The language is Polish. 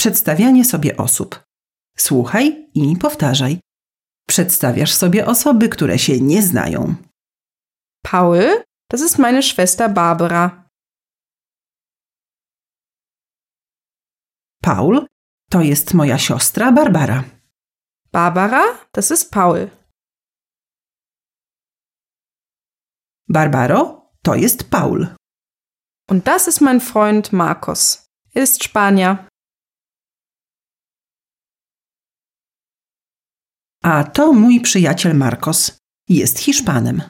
Przedstawianie sobie osób. Słuchaj i powtarzaj. Przedstawiasz sobie osoby, które się nie znają. Paul, das ist meine Schwester Barbara. Paul to jest moja siostra Barbara. Barbara, das ist Paul. Barbaro to jest Paul. Und das ist mein Freund Markus. Er ist Spanier. A to mój przyjaciel Marcos. Jest Hiszpanem.